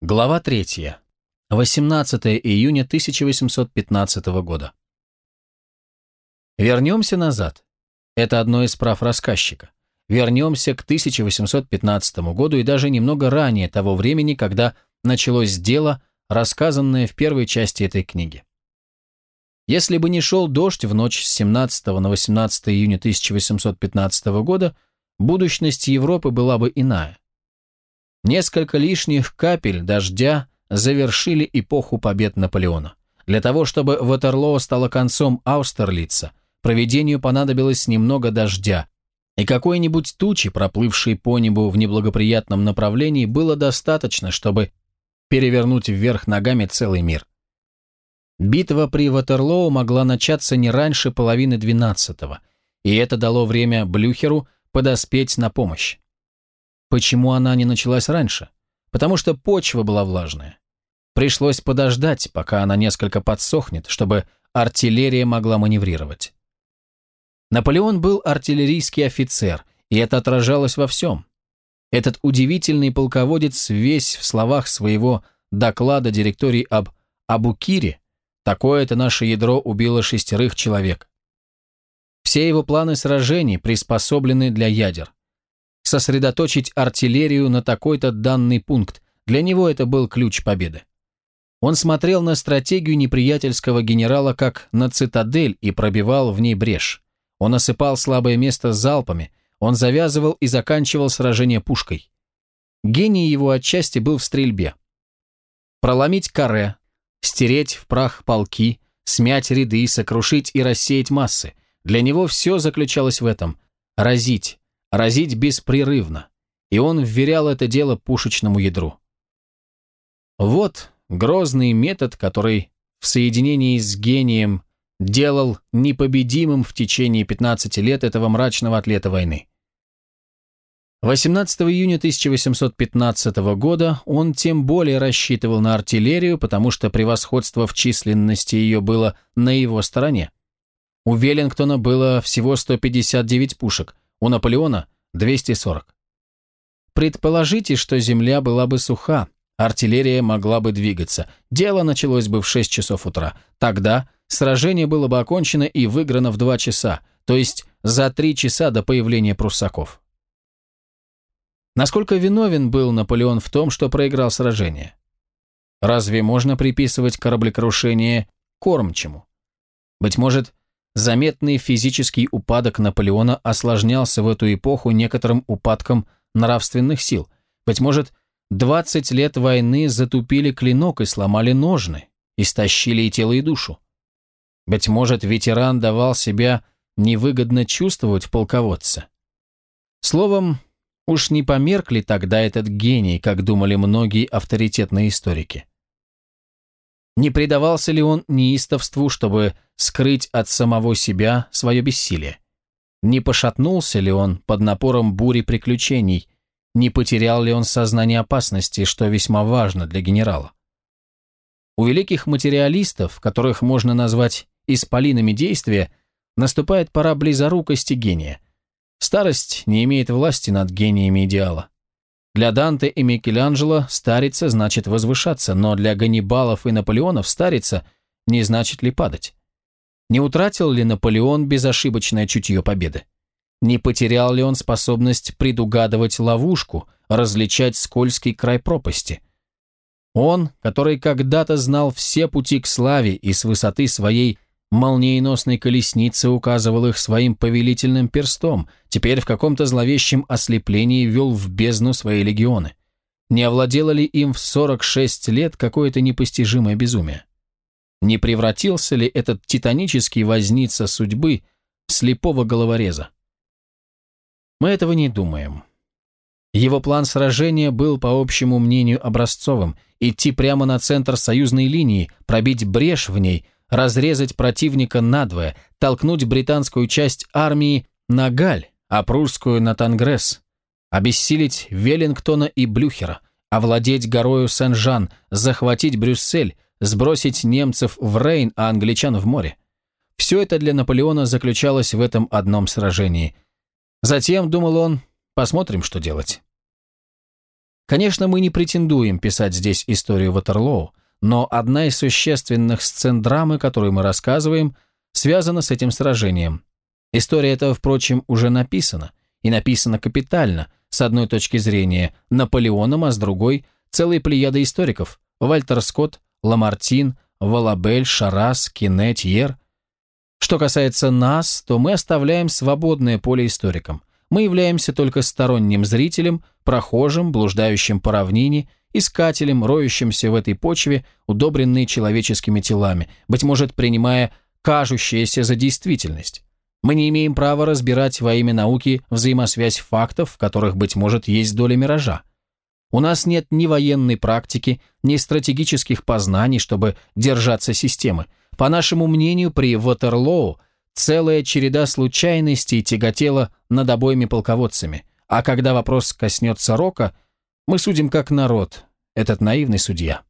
Глава 3. 18 июня 1815 года. Вернемся назад. Это одно из прав рассказчика. Вернемся к 1815 году и даже немного ранее того времени, когда началось дело, рассказанное в первой части этой книги. Если бы не шел дождь в ночь с 17 на 18 июня 1815 года, будущность Европы была бы иная. Несколько лишних капель дождя завершили эпоху побед Наполеона. Для того, чтобы Ватерлоо стало концом Аустерлица, проведению понадобилось немного дождя, и какой-нибудь тучи, проплывшей по небу в неблагоприятном направлении, было достаточно, чтобы перевернуть вверх ногами целый мир. Битва при Ватерлоу могла начаться не раньше половины двенадцатого, и это дало время Блюхеру подоспеть на помощь. Почему она не началась раньше? Потому что почва была влажная. Пришлось подождать, пока она несколько подсохнет, чтобы артиллерия могла маневрировать. Наполеон был артиллерийский офицер, и это отражалось во всем. Этот удивительный полководец весь в словах своего доклада директории об Абукире, такое-то наше ядро убило шестерых человек. Все его планы сражений приспособлены для ядер. Сосредоточить артиллерию на такой-то данный пункт, для него это был ключ победы. Он смотрел на стратегию неприятельского генерала как на цитадель и пробивал в ней брешь. Он осыпал слабое место залпами, он завязывал и заканчивал сражение пушкой. Гений его отчасти был в стрельбе. Проломить каре, стереть в прах полки, смять ряды, сокрушить и рассеять массы. Для него все заключалось в этом – разить, разить беспрерывно. И он вверял это дело пушечному ядру. Вот грозный метод, который в соединении с гением делал непобедимым в течение 15 лет этого мрачного атлета войны. 18 июня 1815 года он тем более рассчитывал на артиллерию, потому что превосходство в численности ее было на его стороне. У Веллингтона было всего 159 пушек, у Наполеона – 240. Предположите, что земля была бы суха, артиллерия могла бы двигаться, дело началось бы в 6 часов утра. Тогда сражение было бы окончено и выиграно в 2 часа, то есть за 3 часа до появления пруссаков. Насколько виновен был Наполеон в том, что проиграл сражение? Разве можно приписывать кораблекрушение кормчему? Быть может, заметный физический упадок Наполеона осложнялся в эту эпоху некоторым упадком нравственных сил. Быть может, 20 лет войны затупили клинок и сломали ножны, истощили и тело, и душу. Быть может, ветеран давал себя невыгодно чувствовать в полководце. Словом, уж не померк ли тогда этот гений, как думали многие авторитетные историки? Не предавался ли он неистовству, чтобы скрыть от самого себя свое бессилие? Не пошатнулся ли он под напором бури приключений? Не потерял ли он сознание опасности, что весьма важно для генерала? У великих материалистов, которых можно назвать исполинами действия, наступает пора близорукости гения. Старость не имеет власти над гениями идеала. Для Данте и Микеланджело стариться значит возвышаться, но для Ганнибалов и Наполеонов стариться не значит ли падать. Не утратил ли Наполеон безошибочное чутье победы? Не потерял ли он способность предугадывать ловушку, различать скользкий край пропасти? Он, который когда-то знал все пути к славе и с высоты своей молниеносной колесницы указывал их своим повелительным перстом, теперь в каком-то зловещем ослеплении вел в бездну свои легионы. Не овладело ли им в 46 лет какое-то непостижимое безумие? Не превратился ли этот титанический возница судьбы в слепого головореза? Мы этого не думаем. Его план сражения был, по общему мнению, образцовым – идти прямо на центр союзной линии, пробить брешь в ней – разрезать противника надвое, толкнуть британскую часть армии на Галь, а прусскую на Тангресс, обессилить Веллингтона и Блюхера, овладеть горою Сен-Жан, захватить Брюссель, сбросить немцев в Рейн, а англичан в море. Все это для Наполеона заключалось в этом одном сражении. Затем, думал он, посмотрим, что делать. Конечно, мы не претендуем писать здесь историю Ватерлоу, но одна из существенных сцен драмы, которую мы рассказываем, связана с этим сражением. История эта, впрочем, уже написана, и написана капитально, с одной точки зрения Наполеоном, а с другой – целой плеядой историков – Вальтер Скотт, Ламартин, Валабель, Шарас, Кине, Тьер. Что касается нас, то мы оставляем свободное поле историкам. Мы являемся только сторонним зрителем, прохожим, блуждающим по равнине, искателем, роющимся в этой почве, удобренной человеческими телами, быть может, принимая кажущееся за действительность. Мы не имеем права разбирать во имя науки взаимосвязь фактов, в которых, быть может, есть доля миража. У нас нет ни военной практики, ни стратегических познаний, чтобы держаться системы. По нашему мнению, при Ватерлоу целая череда случайностей тяготела над обоими полководцами, а когда вопрос коснется Рока, мы судим как народ, этот наивный судья.